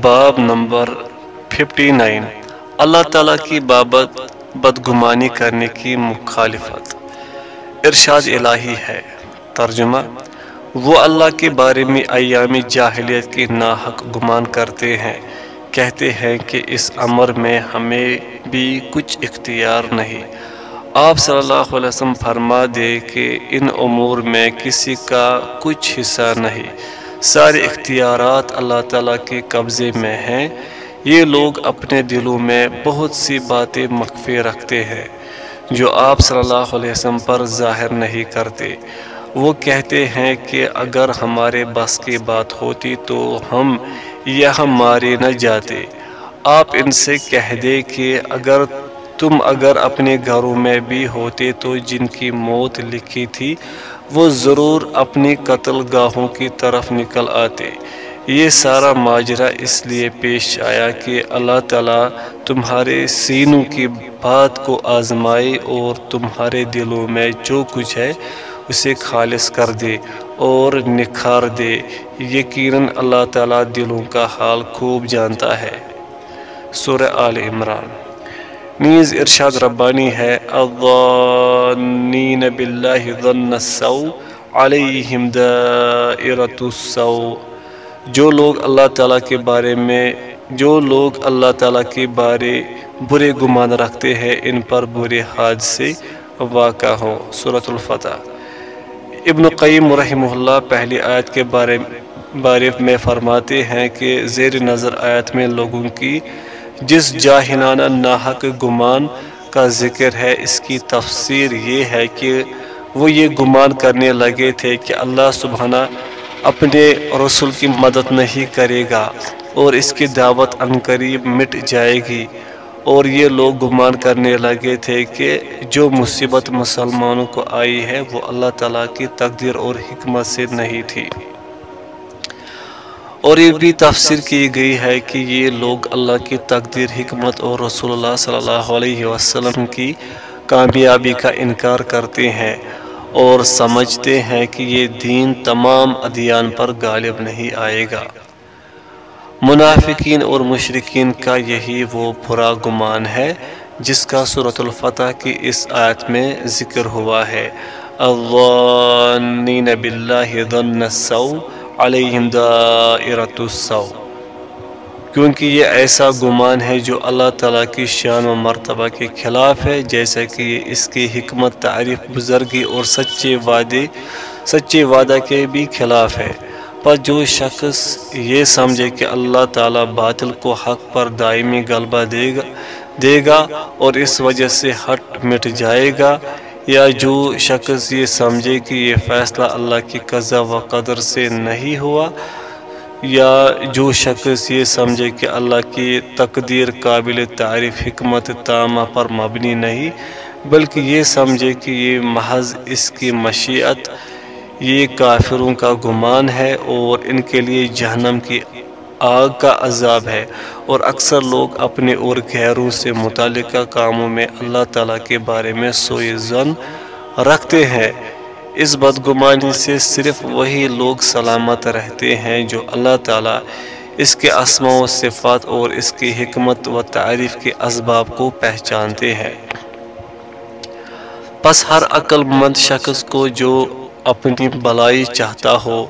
باب نمبر 59 اللہ تعالیٰ کی بابت بدگمانی کرنے کی مخالفت۔ ارشاد الہی ہے۔ ترجمہ۔ وہ اللہ کے بارے میں ایام جاہلیت کی ناحق گمان کرتے ہیں۔ کہتے ہیں کہ اس امر میں ہمیں بھی کچھ اختیار نہیں۔ آپ صلی اللہ علیہ وسلم فرما دے کہ ان امور میں کسی کا کچھ حصہ نہیں۔ سارے اختیارات اللہ تعالیٰ کے قبضے میں ہیں۔ یہ لوگ اپنے دلوں میں بہت سی باتیں مخفی رکھتے ہیں جو آپ صلی اللہ علیہ وسلم پر ظاہر نہیں کرتے۔ وہ کہتے ہیں کہ اگر ہمارے بس کی بات ہوتی تو ہم یہاں مارے نہ جاتے۔ آپ ان سے کہہ دے کہ اگر تم اگر اپنے گھروں میں بھی ہوتے تو جن کی موت لکھی تھی وہ ضرور اپنی قتل گاہوں کی طرف نکل آتے۔ یہ سارا ماجرا اس لیے پیش آیا کہ اللہ تعالیٰ تمہارے سینوں کی بات کو آزمائے اور تمہارے دلوں میں جو کچھ ہے اسے خالص کر دے اور نکھار دے۔ یقیناً اللہ تعالیٰ دلوں کا حال خوب جانتا ہے۔ سورہ آل عمران۔ نیز ارشاد ربانی ہے، الظانین باللہ ظن السو علیہم دائرت السو جو لوگ اللہ تعالیٰ کے بارے میں، جو لوگ اللہ تعالیٰ کے بارے برے گمان رکھتے ہیں، ان پر برے حادثے واقع ہوں۔ صورت الفتح۔ ابن قیم رحمہ اللہ پہلی آیت کے بارے بارے میں فرماتے ہیں کہ زیر نظر آیت میں لوگوں کی جس جاہنانہ ناحق گمان کا ذکر ہے، اس کی تفسیر یہ ہے کہ وہ یہ گمان کرنے لگے تھے کہ اللہ سبحانہ اپنے رسول کی مدد نہیں کرے گا اور اس کی دعوت عنقریب مٹ جائے گی۔ اور یہ لوگ گمان کرنے لگے تھے کہ جو مصیبت مسلمانوں کو آئی ہے، وہ اللہ تعالیٰ کی تقدیر اور حکمت سے نہیں تھی۔ اور یہ بھی تفسیر کی گئی ہے کہ یہ لوگ اللہ کی تقدیر، حکمت اور رسول اللہ صلی اللہ علیہ وسلم کی کامیابی کا انکار کرتے ہیں اور سمجھتے ہیں کہ یہ دین تمام ادیان پر غالب نہیں آئے گا۔ منافقین اور مشرقین کا یہی وہ برا گمان ہے جس کا صورت الفتح کی اس آیت میں ذکر ہوا ہے۔ الظانین باللہ ظن السو علیہم دائرت السو کیونکہ یہ ایسا گمان ہے جو اللہ تعالیٰ کی شان و مرتبہ کے خلاف ہے، جیسا کہ یہ اس کی حکمت، تعریف، بزرگی اور سچے وعدے، سچے وعدہ کے بھی خلاف ہے۔ پر جو شخص یہ سمجھے کہ اللہ تعالیٰ باطل کو حق پر دائمی غلبہ دے گا دے گا اور اس وجہ سے ہٹ مٹ جائے گا یا جو شخص یہ سمجھے کہ یہ فیصلہ اللہ کی قضا و قدر سے نہیں ہوا، یا جو شخص یہ سمجھے کہ اللہ کی تقدیر، قابل تعریف، حکمت، تامہ پر مبنی نہیں، بلکہ یہ سمجھے کہ یہ محض اس کی مشیت، یہ کافروں کا گمان ہے اور ان کے لیے جہنم کی آگ کا عذاب ہے اور اکثر لوگ اپنے اور غیروں سے متعلقہ کاموں میں اللہ تعالیٰ کے بارے میں سوئے زن رکھتے ہیں۔ اس بدگمانی سے صرف وہی لوگ سلامت رہتے ہیں جو اللہ تعالیٰ اس کے اسماء و صفات اور اس کی حکمت و تعریف کے اسباب کو پہچانتے ہیں۔ پس ہر عقل مند شخص کو جو اپنی بلائی چاہتا ہو،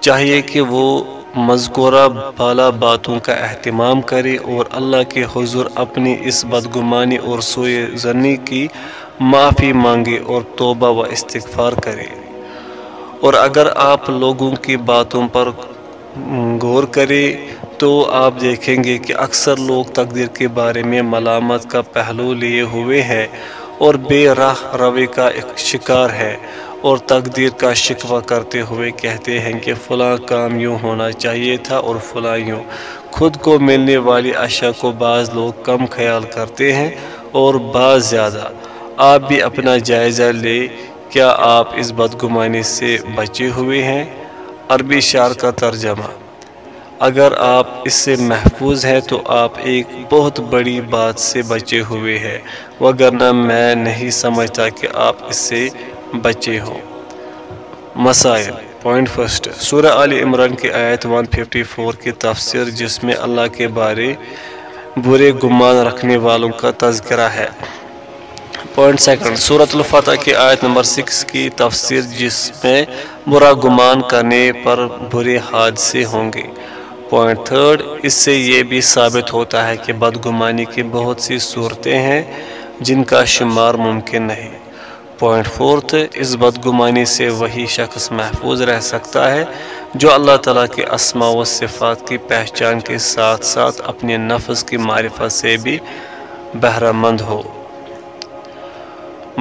چاہیے کہ وہ مذکورہ بالا باتوں کا اہتمام کرے اور اللہ کے حضور اپنی اس بدگمانی اور سوئے زنی کی معافی مانگے اور توبہ و استغفار کرے۔ اور اگر آپ لوگوں کی باتوں پر غور کرے تو آپ دیکھیں گے کہ اکثر لوگ تقدیر کے بارے میں ملامت کا پہلو لیے ہوئے ہیں۔ اور بے راہ روے کا ایک شکار ہے اور تقدیر کا شکوہ کرتے ہوئے کہتے ہیں کہ فلاں کام یوں ہونا چاہیے تھا اور فلاں یوں۔ خود کو ملنے والی اشیاء کو بعض لوگ کم خیال کرتے ہیں اور بعض زیادہ۔ آپ بھی اپنا جائزہ لے کیا آپ اس بدگمانی سے بچے ہوئے ہیں؟ عربی شعر کا ترجمہ۔ اگر آپ اس سے محفوظ ہیں تو آپ ایک بہت بڑی بات سے بچے ہوئے ہیں، وگرنہ میں نہیں سمجھتا کہ آپ اس سے بچے ہوں۔ مسائل۔ Point first. سورہ علی عمران کی آیت 154 کی تفسیر، جس میں اللہ کے بارے برے گمان رکھنے والوں کا تذکرہ ہے۔ Point second. صورت الفتح کی آیت نمبر سکس کی تفسیر، جس میں برا گمان کرنے پر برے حادثے ہوں گے۔ پوائنٹ تھرڈ اس سے یہ بھی ثابت ہوتا ہے کہ بدگمانی کی بہت سی صورتیں ہیں جن کا شمار ممکن نہیں۔ پوائنٹ فورتھ اس بدگمانی سے وہی شخص محفوظ رہ سکتا ہے جو اللہ تعالیٰ کے اسماء و صفات کی پہچان کے ساتھ ساتھ اپنے نفس کی معرفت سے بھی بہرہ مند ہو۔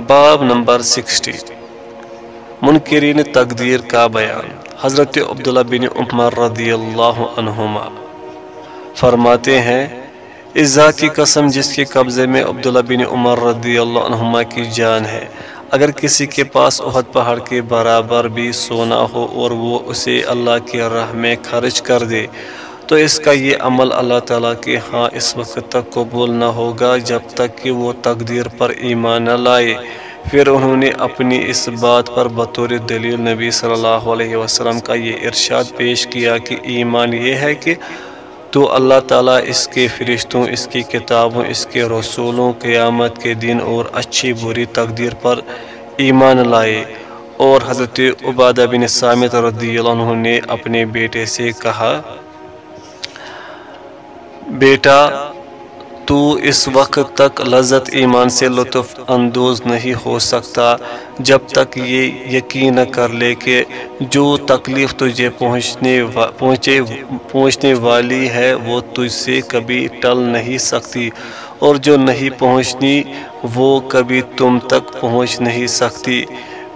باب نمبر سکسٹی منکرین تقدیر کا بیان۔ حضرت عبداللہ بن عمر رضی اللہ عنہما فرماتے ہیں، اس ذات کی قسم جس کے قبضے میں عبداللہ بن عمر رضی اللہ عنہما کی جان ہے، اگر کسی کے پاس احد پہاڑ کے برابر بھی سونا ہو اور وہ اسے اللہ کے راہ میں خرچ کر دے، تو اس کا یہ عمل اللہ تعالیٰ کے ہاں اس وقت تک قبول نہ ہوگا جب تک کہ وہ تقدیر پر ایمان نہ لائے۔ پھر انہوں نے اپنی اس بات پر بطور دلیل نبی صلی اللہ علیہ وسلم کا یہ ارشاد پیش کیا کہ ایمان یہ ہے کہ تو اللہ تعالیٰ اس کے فرشتوں، اس کی کتابوں، اس کے رسولوں، قیامت کے دن اور اچھی بری تقدیر پر ایمان لائے۔ اور حضرت عبادہ بن سامت رضی اللہ عنہ نے اپنے بیٹے سے کہا، بیٹا تو اس وقت تک لذت ایمان سے لطف اندوز نہیں ہو سکتا، جب تک یہ یقین کر لے کہ جو تکلیف تجھے پہنچنے پہنچے، پہنچنے والی ہے، وہ تجھ سے کبھی ٹل نہیں سکتی، اور جو نہیں پہنچنی، وہ کبھی تم تک پہنچ نہیں سکتی۔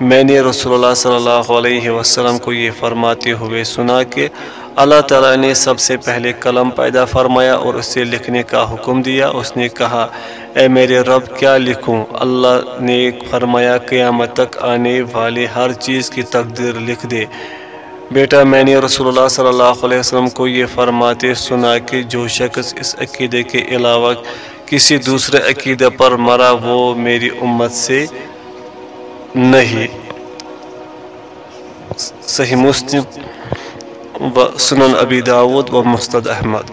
میں نے رسول اللہ صلی اللہ علیہ وسلم کو یہ فرماتے ہوئے سنا کہ اللہ تعالیٰ نے سب سے پہلے قلم پیدا فرمایا اور اسے لکھنے کا حکم دیا۔ اس نے کہا، اے میرے رب، کیا لکھوں؟ اللہ نے فرمایا، قیامت تک آنے والے ہر چیز کی تقدیر لکھ دے۔ بیٹا، میں نے رسول اللہ صلی اللہ علیہ وسلم کو یہ فرماتے سنا کہ جو شخص اس عقیدے کے علاوہ کسی دوسرے عقیدے پر مرا، وہ میری امت سے نہیں۔ صحیح مسلم و سنن ابی داود و مستد احمد۔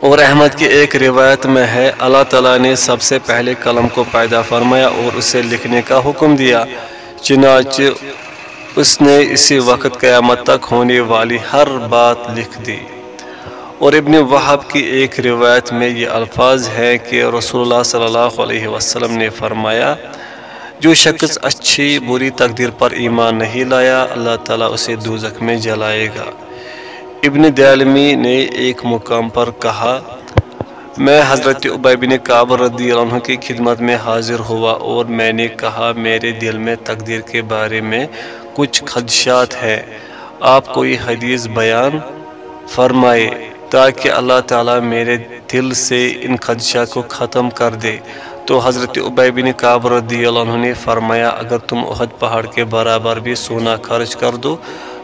اور احمد کی ایک روایت میں ہے، اللہ تعالیٰ نے سب سے پہلے قلم کو پیدا فرمایا اور اسے لکھنے کا حکم دیا۔ چنانچہ اس نے اسی وقت قیامت تک ہونے والی ہر بات لکھ دی۔ اور ابن وحب کی ایک روایت میں یہ الفاظ ہے کہ رسول اللہ صلی اللہ علیہ وسلم نے فرمایا جو شخص اچھی بری تقدیر پر ایمان نہیں لایا، اللہ تعالیٰ اسے دوزک میں جلائے گا۔ ابن دیالمی نے ایک مقام پر کہا، میں حضرت عبی بن کعب رضی اللہ عنہ کی خدمت میں حاضر ہوا اور میں نے کہا، میرے دل میں تقدیر کے بارے میں کچھ خدشات ہے آپ کوئی حدیث بیان فرمائے تاکہ اللہ تعالیٰ میرے دل سے ان خدشات کو ختم کر دے۔ تو حضرت عبی بن کعب رضی اللہ عنہ نے فرمایا، اگر تم احد پہاڑ کے برابر بھی سونا خرچ کر دو،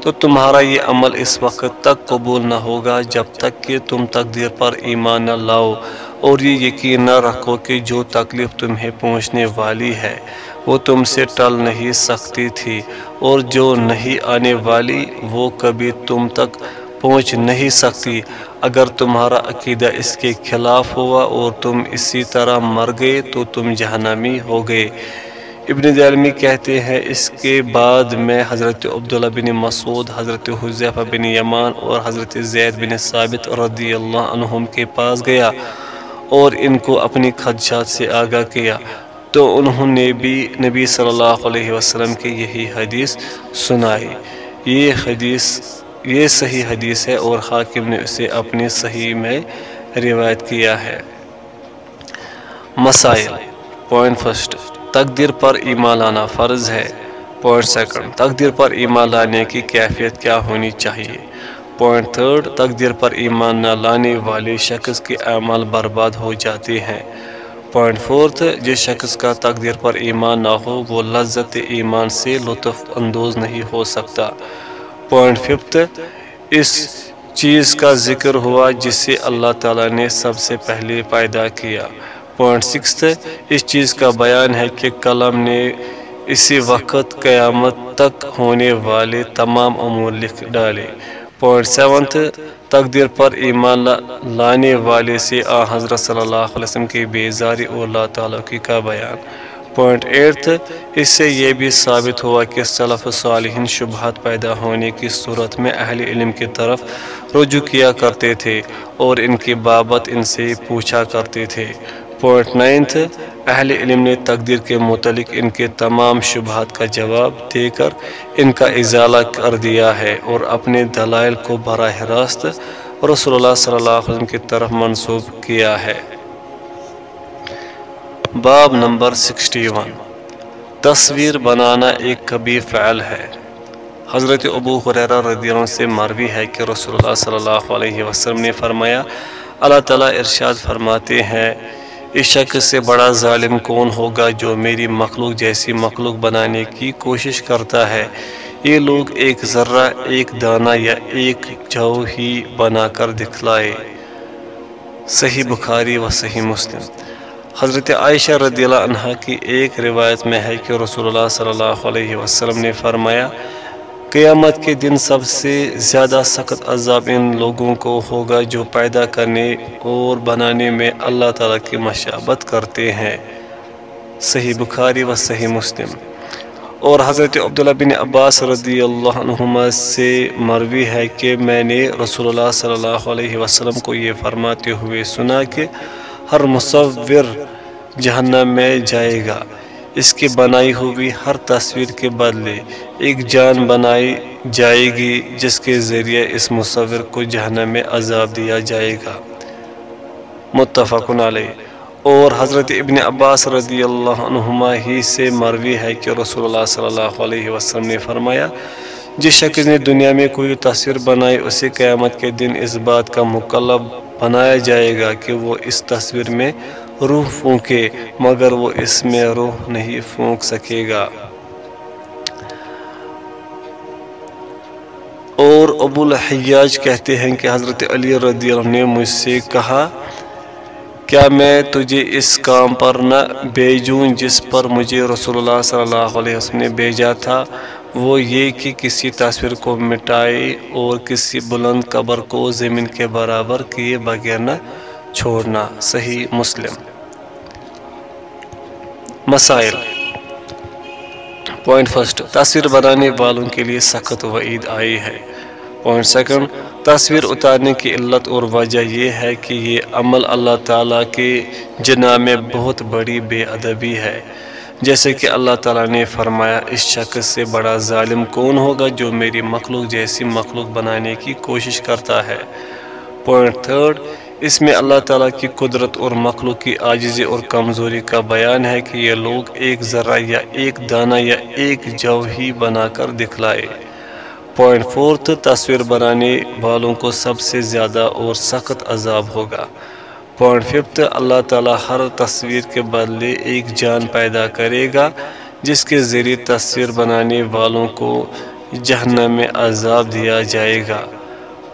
تو تمہارا یہ عمل اس وقت تک قبول نہ ہوگا جب تک کہ تم تقدیر پر ایمان نہ لاؤ اور یہ یقین نہ رکھو کہ جو تکلیف تمہیں پہنچنے والی ہے، وہ تم سے ٹل نہیں سکتی تھی اور جو نہیں آنے والی، وہ کبھی تم تک پہنچ نہیں سکتی۔ اگر تمہارا عقیدہ اس کے خلاف ہوا اور تم اسی طرح مر گئے تو تم جہنمی ہو گئے۔ ابن دیالمی کہتے ہیں، اس کے بعد میں حضرت عبداللہ بن مسعود، حضرت حضیفہ بن یمان اور حضرت زید بن ثابت رضی اللہ عنہم کے پاس گیا اور ان کو اپنی خدشات سے آگاہ کیا۔ تو انہوں نے بھی نبی صلی اللہ علیہ وسلم کی یہی حدیث سنائی۔ یہ حدیث یہ صحیح حدیث ہے اور حاکم نے اسے اپنی صحیح میں روایت کیا ہے۔ مسائل پوائنٹ فرسٹ تقدیر پر ایمان لانا فرض ہے۔ پوائنٹ سیکنڈ تقدیر پر ایمان لانے کی کیفیت کیا ہونی چاہیے۔ پوائنٹ تھرڈ تقدیر پر ایمان نہ لانے والے شخص کے اعمال برباد ہو جاتے ہیں۔ پوائنٹ فورتھ جس شخص کا تقدیر پر ایمان نہ ہو، وہ لذت ایمان سے لطف اندوز نہیں ہو سکتا۔ پوائنٹ ففتھ، اس چیز کا ذکر ہوا جسے اللہ تعالیٰ نے سب سے پہلے پیدا کیا۔ پوائنٹ سکس اس چیز کا بیان ہے کہ قلم نے اسی وقت قیامت تک ہونے والے تمام امور لکھ ڈالے۔ پوائنٹ سیونتھ، تقدیر پر ایمان لانے والے سے آ، حضرت صلی اللہ علیہ وسلم کی بیزاری اور اللہ تعالیٰ کی کا بیان۔ پوائنٹ ایٹھ، اس سے یہ بھی ثابت ہوا کہ صلف صالحین شبہات پیدا ہونے کی صورت میں اہل علم کی طرف رجوع کیا کرتے تھے اور ان کی بابت ان سے پوچھا کرتے تھے۔ پوائنٹ نائنتھ، اہل علم نے تقدیر کے متعلق ان کے تمام شبہات کا جواب دے کر ان کا ازالہ کر دیا ہے اور اپنے دلائل کو براہ راست رسول اللہ صلی اللہ علیہ وسلم کی طرف منسوب کیا ہے۔ باب نمبر سکسٹی ون۔ تصویر بنانا ایک کبھی فعل ہے۔ حضرت ابو حریرہ رضی اللہ عنہ سے مروی ہے کہ رسول اللہ صلی اللہ علیہ وسلم نے فرمایا، اللہ تعالیٰ ارشاد فرماتے ہیں، اس شخص سے بڑا ظالم کون ہوگا جو میری مخلوق جیسی مخلوق بنانے کی کوشش کرتا ہے؟ یہ لوگ ایک ذرہ، ایک دانہ یا ایک جو ہی بنا کر دکھلائے۔ صحیح بخاری و صحیح مسلم۔ حضرت عائشہ رضی اللہ عنہ کی ایک روایت میں ہے کہ رسول اللہ صلی اللہ علیہ وسلم نے فرمایا، قیامت کے دن سب سے زیادہ سخت عذاب ان لوگوں کو ہوگا جو پیدا کرنے اور بنانے میں اللہ تعالیٰ کی مشابت کرتے ہیں۔ صحیح بخاری و صحیح مسلم۔ اور حضرت عبداللہ بن عباس رضی اللہ عنہما سے مروی ہے کہ میں نے رسول اللہ صلی اللہ علیہ وسلم کو یہ فرماتے ہوئے سنا کہ ہر مصور جہنم میں جائے گا۔ اس کی بنائی ہوئی ہر تصویر کے بدلے ایک جان بنائی جائے گی، جس کے ذریعے اس مصور کو جہنم میں عذاب دیا جائے گا۔ متفق علیہ۔ اور حضرت ابن عباس رضی اللہ عنہما ہی سے مروی ہے کہ رسول اللہ صلی اللہ علیہ وسلم نے فرمایا، جس شخص نے دنیا میں کوئی تصویر بنائی، اسے قیامت کے دن اس بات کا مکلب بنایا جائے گا کہ وہ اس تصویر میں روح پھونکے، مگر وہ اس میں روح نہیں پھونک سکے گا۔ اور ابو الحیاج کہتے ہیں کہ حضرت علی رضی اللہ نے مجھ سے کہا، کیا میں تجھے اس کام پر نہ بھیجوں جس پر مجھے رسول اللہ صلی اللہ علیہ وسلم نے بھیجا تھا؟ وہ یہ کہ کسی تصویر کو مٹائے اور کسی بلند قبر کو زمین کے برابر کیے بغیر نہ چھوڑنا۔ صحیح مسلم۔ مسائل۔ پوائنٹ فرسٹ، تصویر بنانے والوں کے لیے سخت وعید آئی ہے۔ پوائنٹ سیکنڈ، تصویر اتارنے کی علت اور وجہ یہ ہے کہ یہ عمل اللہ تعالیٰ کے جناب میں بہت بڑی بے ادبی ہے۔ جیسے کہ اللہ تعالیٰ نے فرمایا، اس شخص سے بڑا ظالم کون ہوگا جو میری مخلوق جیسی مخلوق بنانے کی کوشش کرتا ہے؟ پوائنٹ تھرڈ اس میں اللہ تعالیٰ کی قدرت اور مخلوق کی عاجزی اور کمزوری کا بیان ہے کہ یہ لوگ ایک ذرہ یا ایک دانہ یا ایک جو ہی بنا کر دکھلائے۔ پوائنٹ فورتھ تصویر بنانے والوں کو سب سے زیادہ اور سخت عذاب ہوگا۔ پوائنٹ ففتھ اللہ تعالیٰ ہر تصویر کے بدلے ایک جان پیدا کرے گا، جس کے ذریعے تصویر بنانے والوں کو جہنم میں عذاب دیا جائے گا۔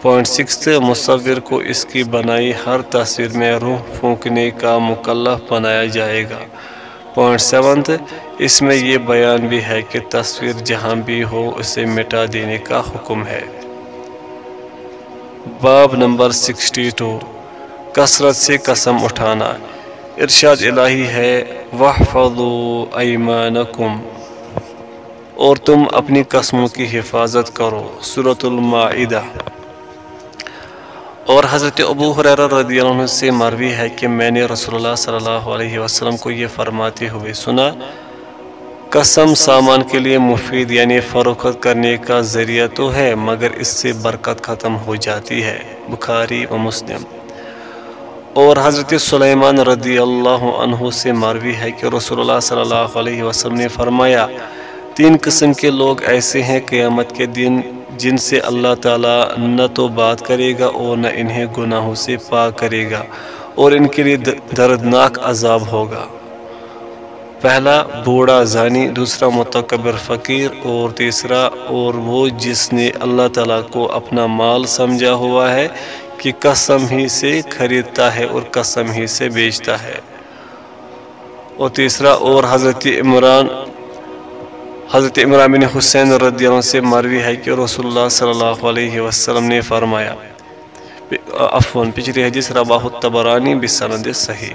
پوائنٹ سکس مصور کو اس کی بنائی ہر تصویر میں روح پھونکنے کا مکلف بنایا جائے گا۔ پوائنٹ سیونتھ اس میں یہ بیان بھی ہے کہ تصویر جہاں بھی ہو، اسے مٹا دینے کا حکم ہے۔ باب نمبر سکسٹی ٹو کثرت سے قسم اٹھانا۔ ارشاد الہی ہے وَحْفَظُوا أَيْمَانَكُمْ اور تم اپنی قسموں کی حفاظت کرو۔ صورت المائدہ۔ اور حضرت ابو حریرہ رضی اللہ عنہ سے مروی ہے کہ میں نے رسول اللہ صلی اللہ علیہ وسلم کو یہ فرماتے ہوئے سنا، قسم سامان کے لیے مفید یعنی فروخت کرنے کا ذریعہ تو ہے، مگر اس سے برکت ختم ہو جاتی ہے۔ بخاری و مسلم۔ اور حضرت سلیمان رضی اللہ عنہ سے مروی ہے کہ رسول اللہ صلی اللہ علیہ وسلم نے فرمایا، تین قسم کے لوگ ایسے ہیں قیامت کے دن جن سے اللہ تعالیٰ نہ تو بات کرے گا اور نہ انہیں گناہوں سے پاک کرے گا اور ان کے لیے دردناک عذاب ہوگا۔ پہلا بوڑھا زانی، دوسرا متقبر فقیر اور تیسرا اور وہ جس نے اللہ تعالیٰ کو اپنا مال سمجھا ہوا ہے کہ قسم ہی سے خریدتا ہے اور قسم ہی سے بیچتا ہے۔ اور تیسرا اور حضرت عمران حضرت عمران بن حسین رضی اللہ عنہ سے مروی ہے کہ رسول اللہ صلی اللہ علیہ وسلم نے فرمایا افون پچھلی حدیث رباہ التبرانی بسند صحیح۔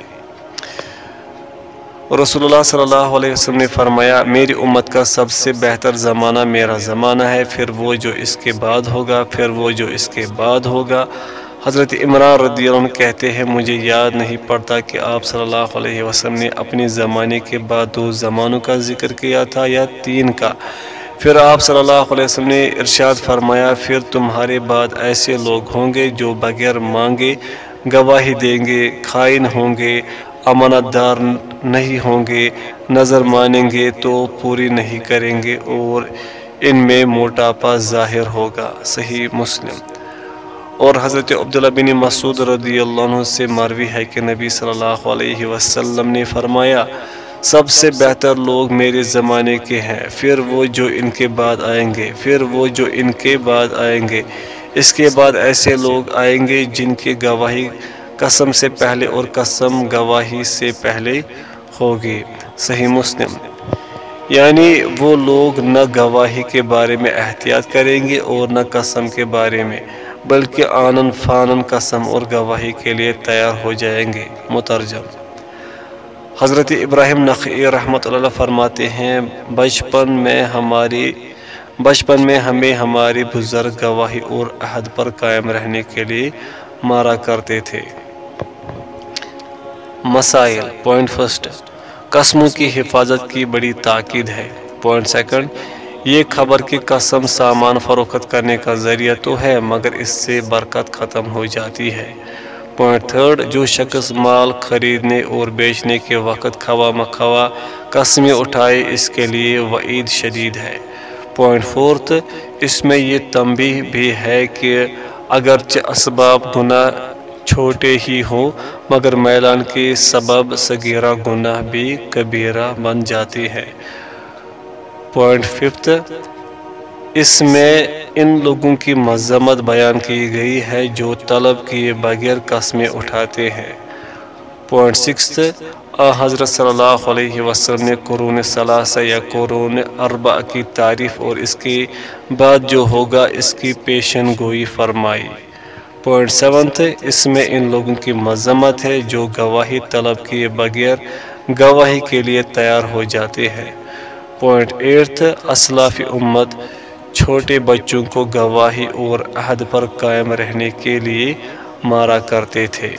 رسول اللہ صلی اللہ علیہ وسلم نے فرمایا، میری امت کا سب سے بہتر زمانہ میرا زمانہ ہے، پھر وہ جو اس کے بعد ہوگا، پھر وہ جو اس کے بعد ہوگا۔ حضرت عمران رضی اللہ عنہ کہتے ہیں، مجھے یاد نہیں پڑتا کہ آپ صلی اللہ علیہ وسلم نے اپنے زمانے کے بعد دو زمانوں کا ذکر کیا تھا یا تین کا۔ پھر آپ صلی اللہ علیہ وسلم نے ارشاد فرمایا، پھر تمہارے بعد ایسے لوگ ہوں گے جو بغیر مانگے گواہی دیں گے، خائن ہوں گے، امانت دار نہیں ہوں گے، نظر مانیں گے تو پوری نہیں کریں گے اور ان میں موٹاپا ظاہر ہوگا۔ صحیح مسلم۔ اور حضرت عبداللہ بن مسعود رضی اللہ عنہ سے مروی ہے کہ نبی صلی اللہ علیہ وسلم نے فرمایا، سب سے بہتر لوگ میرے زمانے کے ہیں، پھر وہ جو ان کے بعد آئیں گے، پھر وہ جو ان کے بعد آئیں گے۔ اس کے بعد ایسے لوگ آئیں گے جن کی گواہی قسم سے پہلے اور قسم گواہی سے پہلے ہوگی۔ صحیح مسلم۔ یعنی وہ لوگ نہ گواہی کے بارے میں احتیاط کریں گے اور نہ قسم کے بارے میں۔ بلکہ آنن فانن قسم اور گواہی کے لیے تیار ہو جائیں گے۔ مترجم، حضرت ابراہیم نقی رحمۃ اللہ فرماتے ہیں، بچپن میں ہماری، بچپن میں ہمیں ہماری بزرگ گواہی اور عہد پر قائم رہنے کے لیے مارا کرتے تھے۔ مسائل، پوائنٹ فرسٹ، قسموں کی حفاظت کی بڑی تاکید ہے۔ پوائنٹ سیکنڈ یہ خبر کی قسم سامان فروخت کرنے کا ذریعہ تو ہے، مگر اس سے برکت ختم ہو جاتی ہے۔ پوائنٹ تھرڈ، جو شخص مال خریدنے اور بیچنے کے وقت خوا مخوا قسمیں اٹھائے، اس کے لیے وعید شدید ہے۔ پوائنٹ فورتھ، اس میں یہ تنبیہ بھی ہے کہ اگرچہ اسباب گناہ چھوٹے ہی ہوں، مگر میلان کے سبب سگیرہ گناہ بھی کبیرہ بن جاتی ہے پوائنٹ ففتھ اس میں ان لوگوں کی مذمت بیان کی گئی ہے جو طلب کیے بغیر قسمیں اٹھاتے ہیں۔ پوائنٹ سکس حضرت صلی اللہ علیہ وسلم نے قرون ثلاثہ یا قرون اربع کی تعریف اور اس کے بعد جو ہوگا اس کی پیشن گوئی فرمائی۔ پوائنٹ سیونتھ اس میں ان لوگوں کی مذمت ہے جو گواہی طلب کیے بغیر گواہی کے لیے تیار ہو جاتے ہیں۔ پوائنٹ ایٹھ اسلاف امت چھوٹے بچوں کو گواہی اور عہد پر قائم رہنے کے لیے مارا کرتے تھے۔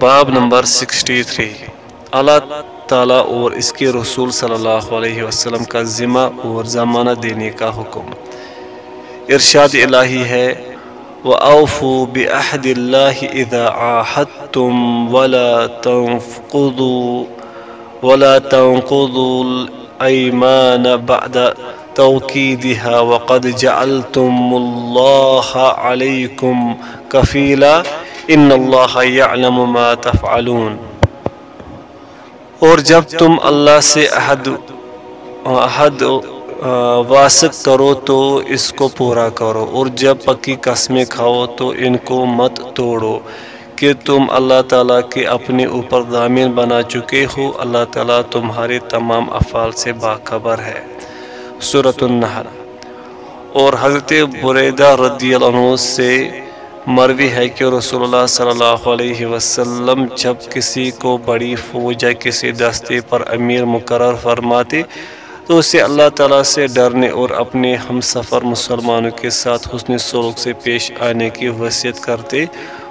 باب نمبر سکسٹی تھری۔ اللہ تعالیٰ اور اس کے رسول صلی اللہ علیہ وسلم کا ذمہ اور زمانہ دینے کا حکم۔ ارشاد الہی ہے وَأَوْفُوا بِأَحْدِ اللَّهِ إِذَا عَاهَدْتُمْ وَلَا تَنْقُضُوا وَلَا تَنْقُضُوا الْأَيْمَانَ بَعْدَ توكيدها وقد جعلتم الله عليكم كفيلا إن اللہ يعلم ما تفعلون. اور جب تم اللہ سے عہد واسق کرو تو اس کو پورا کرو، اور جب پکی قسمیں کھاؤ تو ان کو مت توڑو کہ تم اللہ تعالیٰ کے اپنے اوپر ضامین بنا چکے ہو۔ اللہ تعالیٰ تمہارے تمام افعال سے باخبر ہے۔ صورت النحل۔ اور حضرت بریدہ رضی اللہ عنہ سے مروی ہے کہ رسول اللہ صلی اللہ علیہ وسلم جب کسی کو بڑی فوج یا کسی دستے پر امیر مقرر فرماتے تو اسے اللہ تعالیٰ سے ڈرنے اور اپنے ہم سفر مسلمانوں کے ساتھ حسن سلوک سے پیش آنے کی وصیت کرتے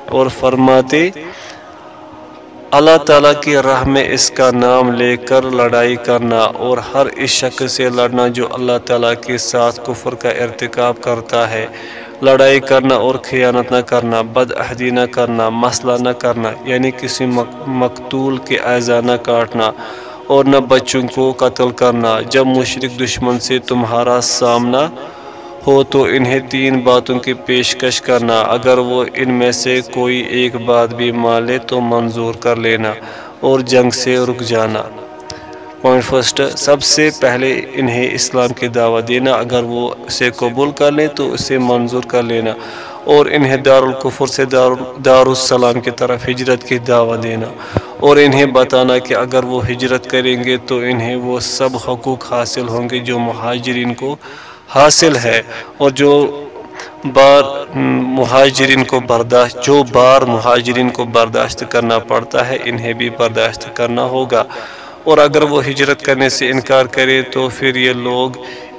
اور فرماتے، اللہ تعالیٰ کی راہ میں اس کا نام لے کر لڑائی کرنا اور ہر اس شخص سے لڑنا جو اللہ تعالیٰ کے ساتھ کفر کا ارتکاب کرتا ہے۔ لڑائی کرنا اور خیانت نہ کرنا بد عہدی نہ کرنا، مسئلہ نہ کرنا یعنی کسی مقتول کے اعضا نہ کاٹنا۔ اور نہ بچوں کو قتل کرنا۔ جب مشرق دشمن سے تمہارا سامنا ہو تو انہیں تین باتوں کی پیشکش کرنا۔ اگر وہ ان میں سے کوئی ایک بات بھی مان لے تو منظور کر لینا اور جنگ سے رک جانا۔ پوائنٹ فرسٹ، سب سے پہلے انہیں اسلام کی دعوت دینا۔ اگر وہ اسے قبول کر لیں تو اسے منظور کر لینا۔ اور انہیں دار القفر سے دار السلام کی طرف ہجرت کی دعوت دینا اور انہیں بتانا کہ اگر وہ ہجرت کریں گے تو انہیں وہ سب حقوق حاصل ہوں گے جو مہاجرین کو حاصل ہے اور جو بار مہاجرین کو برداشت جو بار مہاجرین کو برداشت کرنا پڑتا ہے، انہیں بھی برداشت کرنا ہوگا۔ اور اگر وہ ہجرت کرنے سے انکار کرے تو پھر یہ لوگ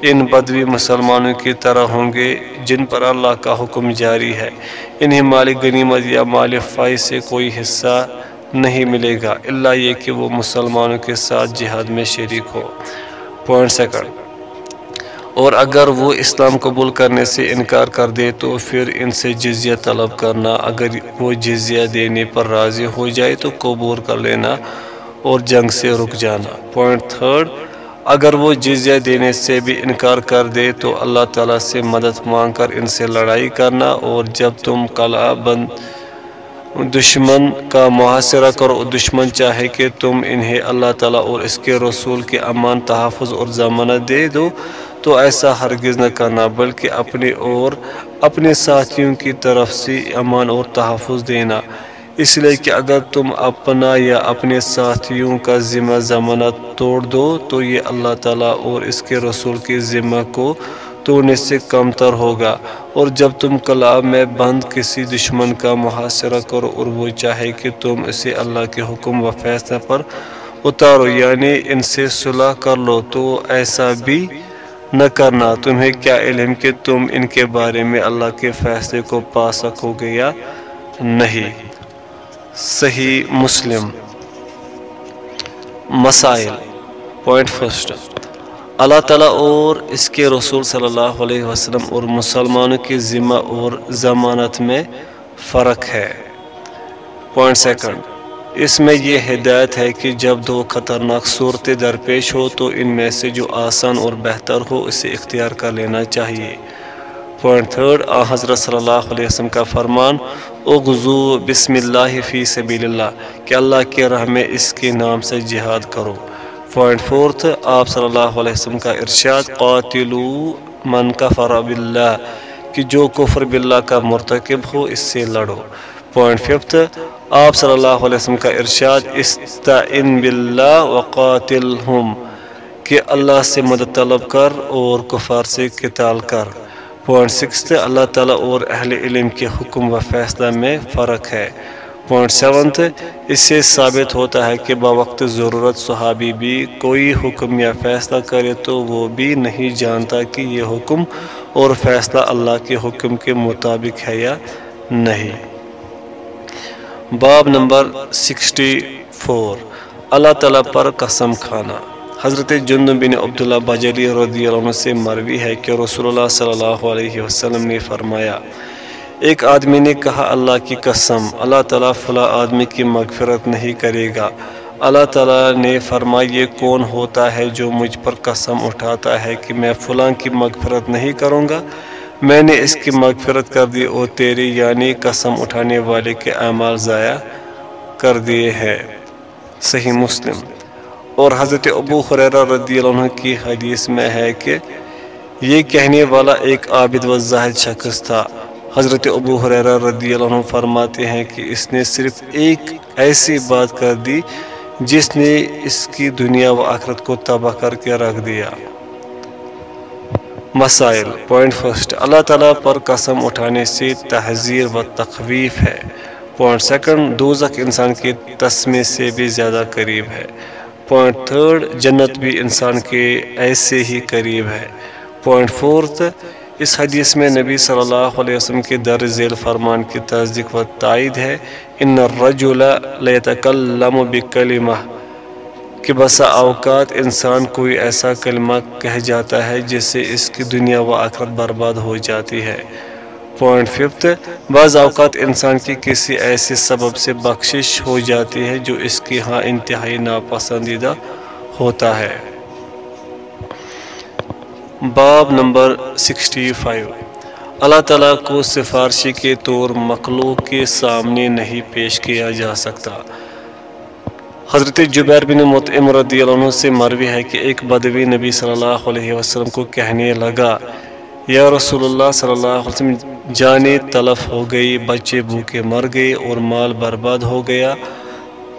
ان بدوی مسلمانوں کی طرح ہوں گے جن پر اللہ کا حکم جاری ہے۔ انہیں مالک غنیمت یا مال فائز سے کوئی حصہ نہیں ملے گا اللہ یہ کہ وہ مسلمانوں کے ساتھ جہاد میں شریک ہو۔ پوائنٹ سیکنڈ اور اگر وہ اسلام قبول کرنے سے انکار کر دے تو پھر ان سے جزیہ طلب کرنا۔ اگر وہ جزیہ دینے پر راضی ہو جائے تو قبول کر لینا۔ اور جنگ سے رک جانا۔ پوائنٹ تھرڈ اگر وہ جزیہ دینے سے بھی انکار کر دے تو اللہ تعالیٰ سے مدد مانگ کر ان سے لڑائی کرنا اور جب تم قلعہ بند دشمن کا محاصرہ کرو، دشمن چاہے کہ تم انہیں اللہ تعالیٰ اور اس کے رسول کے امان، تحفظ اور ضمانت دے دو، تو ایسا ہرگز نہ کرنا، بلکہ اپنے اور اپنے ساتھیوں کی طرف سے امان اور تحفظ دینا۔ اس لیے کہ اگر تم اپنا یا اپنے ساتھیوں کا ذمہ ضمانت توڑ دو، تو یہ اللہ تعالیٰ اور اس کے رسول کے ذمہ کو توڑنے سے کم تر ہوگا۔ اور جب تم قلعہ میں بند کسی دشمن کا محاصرہ کرو اور وہ چاہے کہ تم اسے اللہ کے حکم و فیصلہ پر اتارو یعنی ان سے صلح کر لو، تو ایسا بھی نہ کرنا۔ تمہیں کیا علم کہ تم ان کے بارے میں اللہ کے فیصلے کو پا سکو گے یا نہیں؟ صحیح مسلم۔ مسائل۔ پوائنٹ فرسٹ اللہ تعالیٰ اور اس کے رسول صلی اللہ علیہ وسلم اور مسلمانوں کی ذمہ اور ضمانت میں فرق ہے۔ پوائنٹ سیکنڈ اس میں یہ ہدایت ہے کہ جب دو خطرناک صورتیں درپیش ہو تو ان میں سے جو آسان اور بہتر ہو اسے اختیار کر لینا چاہیے۔ پوائنٹ تھرڈ آ حضرت صلی اللہ علیہ وسلم کا فرمان، اغزو بسم اللہ فی سبیل اللہ کہ اللہ کے راہ میں اس کے نام سے جہاد کرو۔ پوائنٹ فورتھ، آپ صلی اللہ علیہ وسلم کا ارشاد، قاتلو من کفر باللہ، کہ جو کفر باللہ کا مرتکب ہو، اس سے لڑو۔ پوائنٹ ففتھ، آپ صلی اللہ علیہ وسلم کا ارشاد، استعن باللہ وقاتلہم، کہ اللہ سے مدد طلب کر اور کفار سے قتال کر۔ پوائنٹ سکس اللہ تعالیٰ اور اہل علم کے حکم و فیصلہ میں فرق ہے۔ پوائنٹ سیونتھ اس سے ثابت ہوتا ہے کہ باوقت ضرورت صحابی بھی کوئی حکم یا فیصلہ کرے تو وہ بھی نہیں جانتا کہ یہ حکم اور فیصلہ اللہ کے حکم کے مطابق ہے یا نہیں۔ باب نمبر سکسٹی فور اللہ تعالیٰ پر قسم کھانا۔ حضرت جند بن عبداللہ بجلی رضی اللہ عنہ سے مروی ہے کہ رسول اللہ صلی اللہ علیہ وسلم نے فرمایا، ایک آدمی نے کہا، اللہ کی قسم، اللہ تعالیٰ فلاں آدمی کی مغفرت نہیں کرے گا۔ اللہ تعالیٰ نے فرمایا، یہ کون ہوتا ہے جو مجھ پر قسم اٹھاتا ہے کہ میں فلاں کی مغفرت نہیں کروں گا؟ میں نے اس کی مغفرت کر دی اور تیری یعنی قسم اٹھانے والے کے اعمال ضائع کر دیے ہیں۔ صحیح مسلم۔ اور حضرت ابو خریرہ رضی اللہ عنہ کی حدیث میں ہے کہ یہ کہنے والا ایک عابد و زاہد شخص تھا۔ حضرت ابو حریرہ رضی اللہ عنہ فرماتے ہیں کہ اس نے صرف ایک ایسی بات کر دی جس نے اس کی دنیا و آخرت کو تباہ کر کے رکھ دیا۔ مسائل۔ پوائنٹ فرسٹ اللہ تعالیٰ پر قسم اٹھانے سے تحذیر و تخویف ہے۔ پوائنٹ سیکنڈ دوزک انسان کے تسمے سے بھی زیادہ قریب ہے۔ پوائنٹ تھرڈ جنت بھی انسان کے ایسے ہی قریب ہے. پوائنٹ فورتھ اس حدیث میں نبی صلی اللہ علیہ وسلم کے در ذیل فرمان کی تصدیق و تائید ہے. ان الرجل لیتکلم بکلمہ. کہ بسا اوقات انسان کوئی ایسا کلمہ کہہ جاتا ہے جس سے اس کی دنیا و آخرت برباد ہو جاتی ہے. پوائنٹ ففتھ، بعض اوقات انسان کی کسی ایسے سبب سے بخشش ہو جاتی ہے جو اس کی ہاں انتہائی ناپسندیدہ ہوتا ہے۔ باب نمبر سکسٹی فائیو۔ اللہ تعالیٰ کو سفارشی کے طور مخلوق کے سامنے نہیں پیش کیا جا سکتا۔ حضرت جبیر بن متعم رضی اللہ عنہ سے مروی ہے کہ ایک بدوی نبی صلی اللہ علیہ وسلم کو کہنے لگا، یا رسول اللہ صلی اللہ علیہ وسلم جانیں تلف ہو گئی، بچے بھوکے مر گئے اور مال برباد ہو گیا۔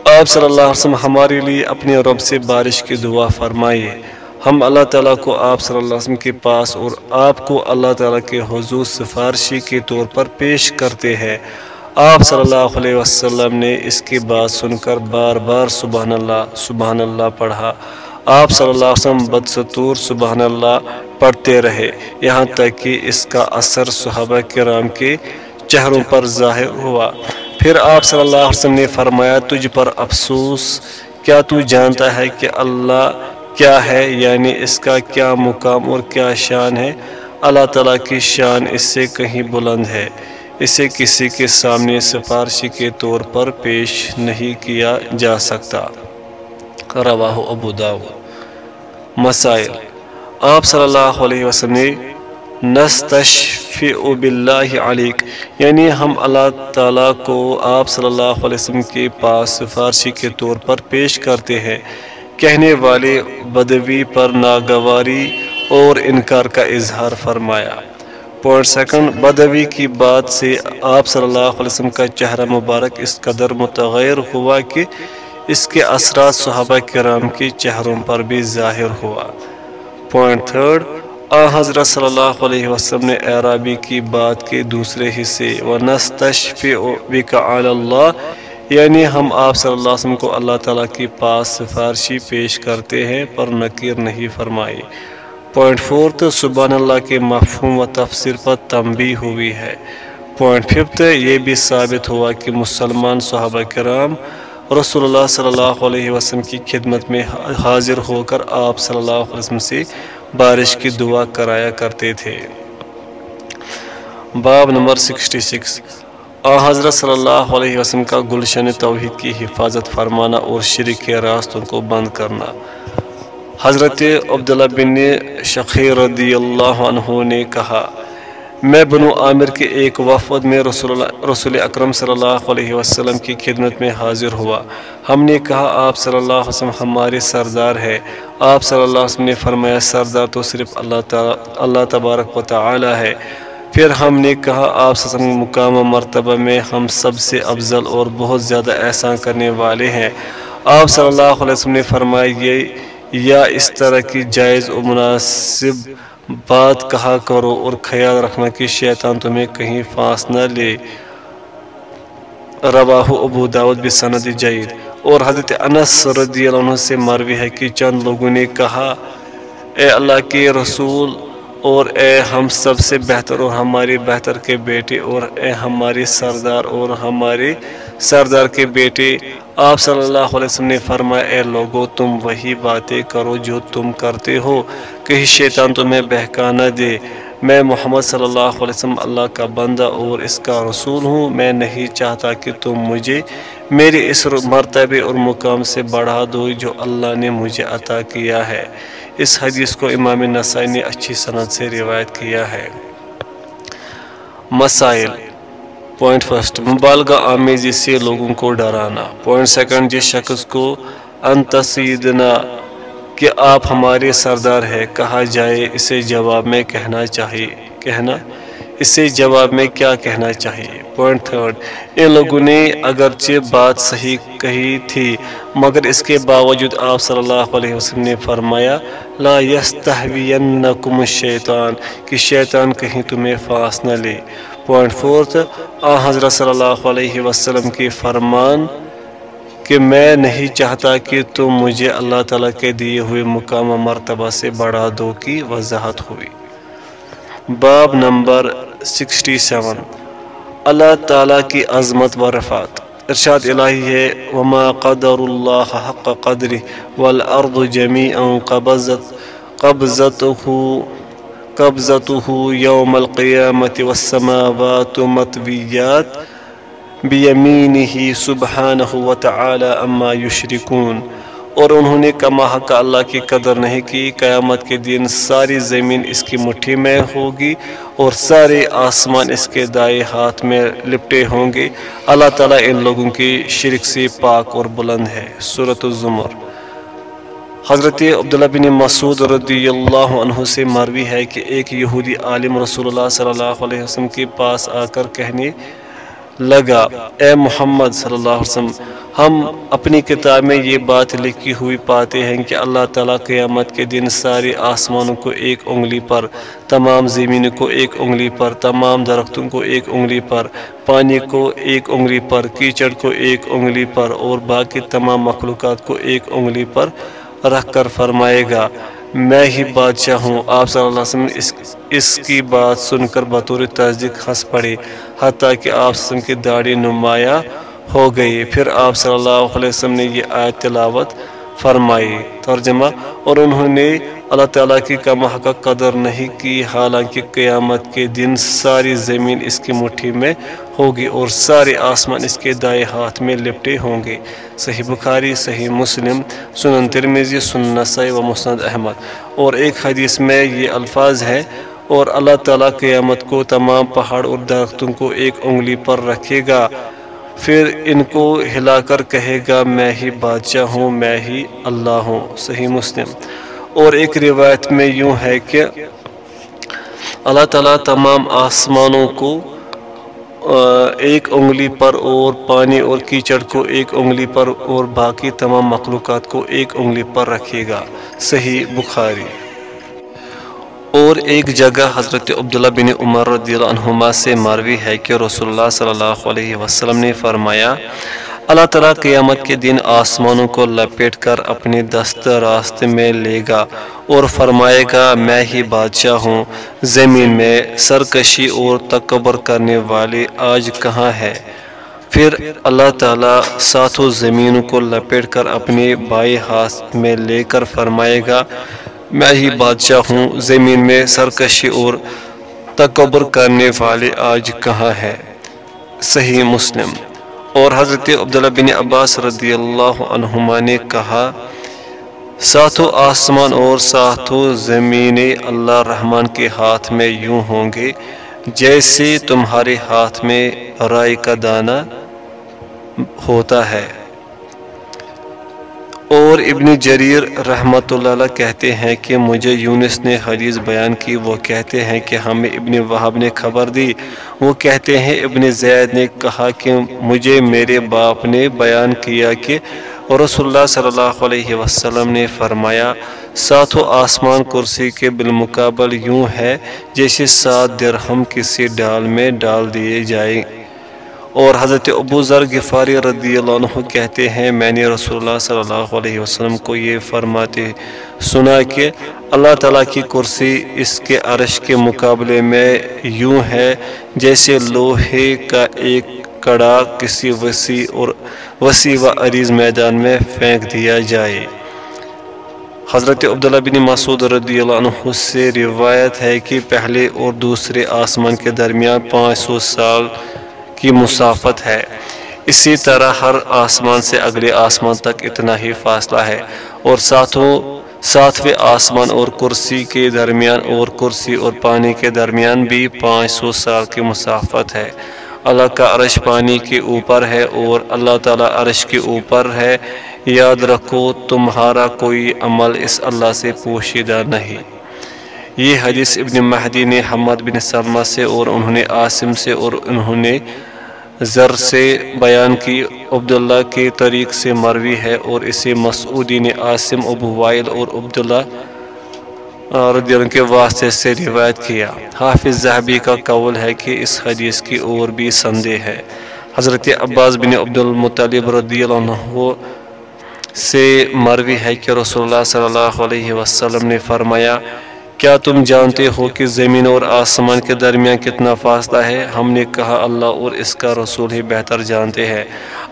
آپ صلی اللہ علیہ وسلم ہمارے لیے اپنے رب سے بارش کی دعا فرمائیے۔ ہم اللہ تعالیٰ کو آپ صلی اللہ علیہ وسلم کے پاس اور آپ کو اللہ تعالیٰ کے حضور سفارشی کے طور پر پیش کرتے ہیں۔ آپ صلی اللہ علیہ وسلم نے اس کی بات سن کر بار بار سبحان اللہ سبحان اللہ پڑھا۔ آپ صلی اللہ علیہ وسلم بدستور سبحان اللہ پڑھتے رہے۔ یہاں تک کہ اس کا اثر صحابہ کرام کے چہروں پر ظاہر ہوا۔ پھر آپ صلی اللہ علیہ وسلم نے فرمایا، تجھ پر افسوس، کیا تو جانتا ہے کہ اللہ کیا ہے؟ یعنی اس کا کیا مقام اور کیا شان ہے؟ اللہ تعالیٰ کی شان اس سے کہیں بلند ہے۔ اسے کسی کے سامنے سفارشی کے طور پر پیش نہیں کیا جا سکتا۔ رواہ ابو داود۔ مسائل۔ آپ صلی اللہ علیہ وسلم نے نستشفع باللہ علیک یعنی ہم اللہ تعالیٰ کو آپ صلی اللہ علیہ وسلم کے پاس سفارشی کے طور پر پیش کرتے ہیں۔ کہنے والے بدوی پر ناگواری اور انکار کا اظہار فرمایا۔ پوائنٹ سیکنڈ، بدوی کی بات سے آپ صلی اللہ علیہ وسلم کا چہرہ مبارک اس قدر متغیر ہوا کہ اس کے اثرات صحابہ کرام کے چہروں پر بھی ظاہر ہوا۔ پوائنٹ تھرڈ آ حضرت صلی اللہ علیہ وسلم نے عرابی کی بات کے دوسرے حصے و عَلَى اللہ یعنی ہم آپ صلی اللہ علیہ وسلم کو اللہ تعالیٰ کے پاس سفارشی پیش کرتے ہیں پر نکیر نہیں فرمائی۔ پوائنٹ فورتھ سبحان اللہ کے مفہوم و تفسیر پر تنبی ہوئی ہے۔ پوائنٹ ففتھ یہ بھی ثابت ہوا کہ مسلمان صحابہ کرام رسول اللہ صلی اللہ علیہ وسلم کی خدمت میں حاضر ہو کر آپ صلی اللہ علیہ وسلم سے بارش کی دعا کرایا کرتے تھے۔ باب نمبر سکسٹی سکس۔ آ حضرت صلی اللہ علیہ وسلم کا گلشن توحید کی حفاظت فرمانا اور شرک کے راستوں کو بند کرنا۔ حضرت عبداللہ بن شخیر رضی اللہ عنہ نے کہا میں بنو عامر کے ایک وفد میں رسول اللہ رسول اکرم صلی اللہ علیہ وسلم کی خدمت میں حاضر ہوا۔ ہم نے کہا، آپ صلی اللہ علیہ وسلم ہمارے سردار ہے آپ صلی اللہ علیہ وسلم نے فرمایا، سردار تو صرف اللہ تعالیٰ اللہ تبارک و تعالی ہے۔ پھر ہم نے کہا، آپ صلی اللہ علیہ وسلم مقام و مرتبہ میں ہم سب سے افضل اور بہت زیادہ احسان کرنے والے ہیں۔ آپ صلی اللہ علیہ وسلم نے فرمایا یہ یا اس طرح کی جائز و مناسب بات کہا کرو اور خیال رکھنا کہ شیطان تمہیں کہیں فانس نہ لے۔ رواہ ابو داود بھی سند جید۔ اور حضرت انس رضی اللہ عنہ سے مروی ہے کہ چند لوگوں نے کہا، اے اللہ کے رسول اور اے ہم سب سے بہتر اور ہماری بہتر کے بیٹے اور اے ہماری سردار اور ہمارے سردار کے بیٹے آپ صلی اللہ علیہ وسلم نے فرمایا، اے لوگو، تم وہی باتیں کرو جو تم کرتے ہو کہیں شیطان تمہیں بہکا نہ دے۔ میں محمد صلی اللہ علیہ وسلم اللہ کا بندہ اور اس کا رسول ہوں۔ میں نہیں چاہتا کہ تم مجھے میرے اس مرتبے اور مقام سے بڑھا دو جو اللہ نے مجھے عطا کیا ہے۔ اس حدیث کو امام نسائی نے اچھی صنعت سے روایت کیا ہے۔ مسائل پوائنٹ فرسٹ مبالغہ آمیزی سے لوگوں کو ڈرانا. پوائنٹ سیکنڈ جس شخص کو انتسیدنا کہ آپ ہمارے سردار ہے کہا جائے، اسے جواب میں کہنا چاہیے. کہنا، اسے جواب میں کیا کہنا چاہیے؟ پوائنٹ تھرڈ ان لوگوں نے اگرچہ بات صحیح کہی تھی، مگر اس کے باوجود آپ صلی اللہ علیہ وسلم نے فرمایا، لا یستحوینکم الشیطان، کہ شیطان کہیں تمہیں فاس نہ لے. پوائنٹ فورتھ آ حضرت صلی اللہ علیہ وسلم کی فرمان کہ میں نہیں چاہتا کہ تم مجھے اللہ تعالیٰ کے دیے ہوئے مقام و مرتبہ سے بڑھا دو کی وضاحت ہوئی۔ باب نمبر سکسٹی سیون۔ اللہ تعالیٰ کی عظمت و رفعت۔ ارشاد الہی ہے، وما قدر اللہ حق قدر والارض جمیعا قبضت قبضته قبضته یوم القیامت والسماوات مطویات بیمینہ سبحانہ وتعالی اما یشرکون اور انہوں نے کما حق اللہ کی قدر نہیں کی، قیامت کے دن ساری زمین اس کی مٹھی میں ہوگی اور سارے آسمان اس کے دائیں ہاتھ میں لپٹے ہوں گے۔ اللہ تعالیٰ ان لوگوں کی شرک سے پاک اور بلند ہے۔ صورت الزمر۔ حضرت عبداللہ بن مسعود رضی اللہ عنہ سے مروی ہے کہ ایک یہودی عالم رسول اللہ صلی اللہ علیہ وسلم کے پاس آ کر کہنے لگا، اے محمد صلی اللہ علیہ وسلم، ہم اپنی کتاب میں یہ بات لکھی ہوئی پاتے ہیں کہ اللہ تعالیٰ قیامت کے دن ساری آسمانوں کو ایک انگلی پر، تمام زمین کو ایک انگلی پر، تمام درختوں کو ایک انگلی پر، پانی کو ایک انگلی پر، کیچڑ کو ایک انگلی پر اور باقی تمام مخلوقات کو ایک انگلی پر رکھ کر فرمائے گا، میں ہی بادشاہ ہوں۔ آپ صلی اللہ علیہ وسلم اس اس کی بات سن کر بطور تصدیق ہنس پڑے، حتیٰ کہ آپ وسلم کی داڑھی نمایاں ہو گئی پھر آپ صلی اللہ علیہ وسلم نے یہ آیت تلاوت فرمائی ترجمہ اور انہوں نے اللہ تعالیٰ کی کم حق قدر نہیں کی، حالانکہ قیامت کے دن ساری زمین اس کی مٹھی میں ہوگی اور سارے آسمان اس کے دائیں ہاتھ میں لپٹے ہوں گے۔ صحیح بخاری، صحیح مسلم، سنن ترمیزی سنن نسائی و مسند احمد۔ اور ایک حدیث میں یہ الفاظ ہے اور اللہ تعالیٰ قیامت کو تمام پہاڑ اور درختوں کو ایک انگلی پر رکھے گا۔ پھر ان کو ہلا کر کہے گا، میں ہی بادشاہ ہوں، میں ہی اللہ ہوں۔ صحیح مسلم۔ اور ایک روایت میں یوں ہے کہ اللہ تعالیٰ تمام آسمانوں کو ایک انگلی پر اور پانی اور کیچڑ کو ایک انگلی پر اور باقی تمام مخلوقات کو ایک انگلی پر رکھے گا۔ صحیح بخاری۔ اور ایک جگہ حضرت عبداللہ بن عمر رضی اللہ عنہما سے مروی ہے کہ رسول اللہ صلی اللہ علیہ وسلم نے فرمایا، اللہ تعالیٰ قیامت کے دن آسمانوں کو لپیٹ کر اپنی دست راستے میں لے گا اور فرمائے گا، میں ہی بادشاہ ہوں، زمین میں سرکشی اور تکبر کرنے والے آج کہاں ہے؟ پھر اللہ تعالیٰ ساتھوں زمین کو لپیٹ کر اپنے بائی ہاتھ میں لے کر فرمائے گا میں ہی بادشاہ ہوں، زمین میں سرکشی اور تکبر کرنے والے آج کہاں ہے؟ صحیح مسلم۔ اور حضرت عبداللہ بن عباس رضی اللہ عنہما نے کہا ساتھوں آسمان اور ساتھوں زمین اللہ رحمان کے ہاتھ میں یوں ہوں گے جیسے تمہارے ہاتھ میں رائے کا دانہ ہوتا ہے۔ اور ابن جریر رحمۃ اللہ کہتے ہیں کہ مجھے یونس نے حدیث بیان کی، وہ کہتے ہیں کہ ہمیں ابن وہاب نے خبر دی۔ وہ کہتے ہیں، ابن زید نے کہا کہ مجھے میرے باپ نے بیان کیا کہ رسول اللہ صلی اللہ علیہ وسلم نے فرمایا ساتھوں آسمان کرسی کے بالمقابل یوں ہے جیسے سات درہم کسی ڈال میں ڈال دیے جائیں۔ اور حضرت ابو ذر غفاری رضی اللہ عنہ کہتے ہیں، میں نے رسول اللہ صلی اللہ علیہ وسلم کو یہ فرماتے سنا کہ اللہ تعالیٰ کی کرسی اس کے عرش کے مقابلے میں یوں ہے جیسے لوہے کا ایک کڑا کسی وسیع اور وسیع و عریض میدان میں پھینک دیا جائے۔ حضرت عبداللہ بن مسعود رضی اللہ عنہ سے روایت ہے کہ پہلے اور دوسرے آسمان کے درمیان پانچ سو سال کی مسافت ہے۔ اسی طرح ہر آسمان سے اگلے آسمان تک اتنا ہی فاصلہ ہے۔ اور ساتھوں، ساتویں آسمان اور کرسی کے درمیان اور کرسی اور پانی کے درمیان بھی پانچ سو سال کی مسافت ہے۔ اللہ کا عرش پانی کے اوپر ہے اور اللہ تعالیٰ عرش کے اوپر ہے۔ یاد رکھو، تمہارا کوئی عمل اس اللہ سے پوشیدہ نہیں۔ یہ حدیث ابن مہدی نے حمد بن سلمہ سے اور انہوں نے عاصم سے اور انہوں نے ذر سے بیان کی، عبداللہ کے طریق سے مروی ہے اور اسے مسعودی نے عاصم ابو وائل اور عبداللہ رضی اللہ کے واسطے سے روایت کیا۔ حافظ زہبی کا قول ہے کہ اس حدیث کی اور بھی سندے ہے حضرت عباس بن عبد المطلب رضی اللہ عنہ سے مروی ہے کہ رسول اللہ صلی اللہ علیہ وسلم نے فرمایا کیا تم جانتے ہو کہ زمین اور آسمان کے درمیان کتنا فاصلہ ہے؟ ہم نے کہا، اللہ اور اس کا رسول ہی بہتر جانتے ہیں۔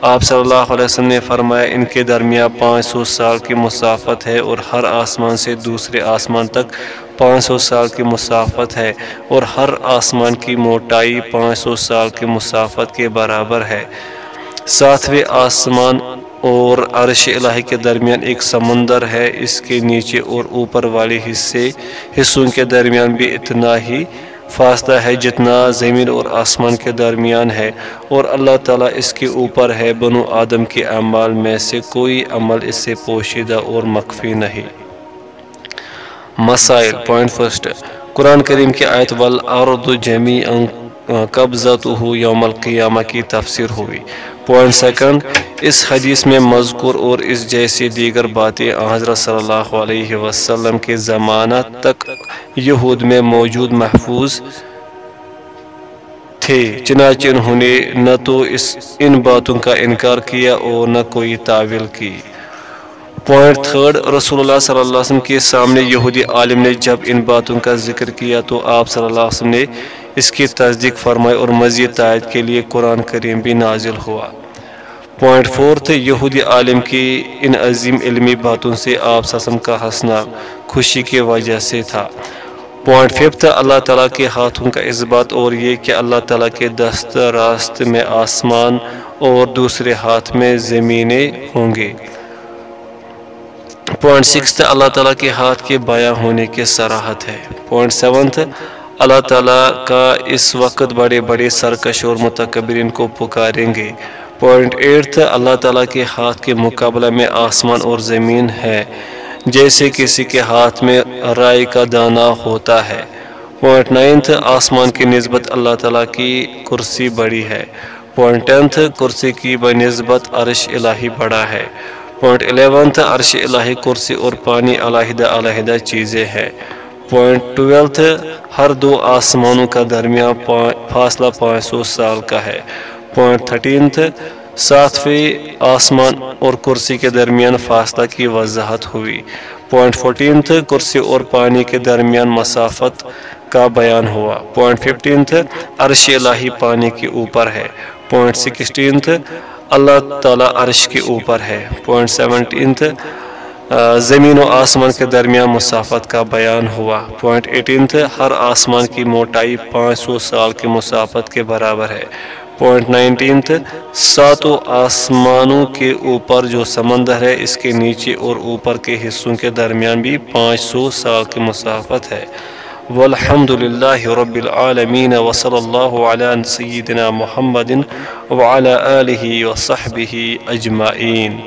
آپ صلی اللہ علیہ وسلم نے فرمایا، ان کے درمیان پانچ سو سال کی مسافت ہے اور ہر آسمان سے دوسرے آسمان تک پانچ سو سال کی مسافت ہے اور ہر آسمان کی موٹائی پانچ سو سال کی مسافت کے برابر ہے۔ ساتویں آسمان اور عرش الہی کے درمیان ایک سمندر ہے۔ اس کے نیچے اور اوپر والے حصے، حصوں کے درمیان بھی اتنا ہی فاصلہ ہے جتنا زمین اور آسمان کے درمیان ہے۔ اور اللہ تعالیٰ اس کے اوپر ہے۔ بنو آدم کے اعمال میں سے کوئی عمل اس سے پوشیدہ اور مخفی نہیں۔ مسائل پوائنٹ فرسٹ قرآن کریم کی آیت، والارض جمی قبضت ہو یوم القیامہ کی تفسیر ہوئی۔ پوائنٹ سیکنڈ اس حدیث میں مذکور اور اس جیسی دیگر باتیں حضرت صلی اللہ علیہ وسلم کے زمانہ تک یہود میں موجود محفوظ تھے۔ چنانچہ انہوں نے نہ تو اس، ان باتوں کا انکار کیا اور نہ کوئی تعویل کی۔ پوائنٹ تھرڈ، رسول اللہ صلی اللہ علیہ وسلم کے سامنے یہودی عالم نے جب ان باتوں کا ذکر کیا تو آپ صلی اللہ علیہ وسلم نے اس کی تصدیق فرمائی اور مزید تائید کے لیے قرآن کریم بھی نازل ہوا۔ پوائنٹ فورتھ یہودی عالم کی ان عظیم علمی باتوں سے آپ سسم کا ہنسنا خوشی کی وجہ سے تھا۔ پوائنٹ ففتھ اللہ تعالیٰ کے ہاتھوں کا اس بات اور یہ کہ اللہ تعالیٰ کے دست راست میں آسمان اور دوسرے ہاتھ میں زمینیں ہوں گے۔ پوائنٹ سکس اللہ تعالیٰ کے ہاتھ کے بیاں ہونے کے سراحت ہے۔ پوائنٹ سیونتھ اللہ تعالیٰ کا اس وقت بڑے بڑے سرکش اور متکبرین کو پکاریں گے۔ پوائنٹ ایٹھ اللہ تعالیٰ کے ہاتھ کے مقابلہ میں آسمان اور زمین ہے۔ جیسے کسی کے ہاتھ میں رائے کا دانہ ہوتا ہے۔ پوائنٹ نائنتھ آسمان کی نسبت اللہ تعالیٰ کی کرسی بڑی ہے۔ پوائنٹ ٹینتھ کرسی کی بنسبت عرش الہی بڑا ہے۔ پوائنٹ الیونتھ عرش الہی کرسی اور پانی علیحدہ علیحدہ چیزیں ہیں۔ پوائنٹ ٹویلتھ ہر دو آسمانوں کا درمیان فاصلہ پانچ سو سال کا ہے۔ پوائنٹ تھرٹینتھ ساتویں آسمان اور کرسی کے درمیان فاصلہ کی وضاحت ہوئی۔ پوائنٹ فورٹینتھ کرسی اور پانی کے درمیان مسافت کا بیان ہوا۔ پوائنٹ ففٹینتھ عرش الہی پانی کے اوپر ہے۔ پوائنٹ سکسٹینتھ اللہ تعالیٰ عرش کے اوپر ہے۔ پوائنٹ سیونٹینتھ زمین و آسمان کے درمیان مسافت کا بیان ہوا۔ پوائنٹ ایٹینتھ ہر آسمان کی موٹائی پانچ سو سال کی مسافت کے برابر ہے۔ پوائنٹ نائنٹینتھ ساتوں آسمانوں کے اوپر جو سمندر ہے، اس کے نیچے اور اوپر کے حصوں کے درمیان بھی پانچ سو سال کی مسافت ہے۔ والحمد للہ رب العالمین وصل اللہ علیہ سیدنا محمد وعلى آلہ وصحبہ اجمعین۔